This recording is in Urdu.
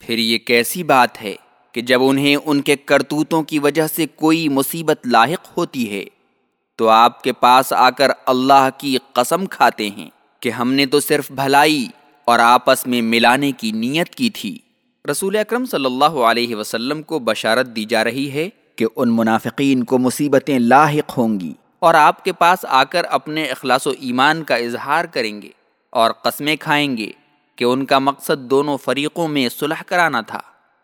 پھر یہ کیسی بات ہے کہ جب انہیں ان کے کرتوتوں کی وجہ سے کوئی مصیبت لاحق ہوتی ہے، تو آپ کے پاس آ کر اللہ کی قسم کھاتے ہیں کہ ہم نے تو صرف بھلائی اور آپس میں ملانے کی نیت کی تھی۔ رسول اکرم صلی اللہ علیہ وسلم کو بشارت دی جا رہی ہے کہ ان منافقین کو مصیبتیں لاحق ہوں گی اور آپ کے پاس آ کر اپنے اخلاص و ایمان کا اظہار کریں گے اور قسمیں کھائیں گے۔ کہ ان کا مقصد دونوں فریقوں میں صلح کرانا تھا۔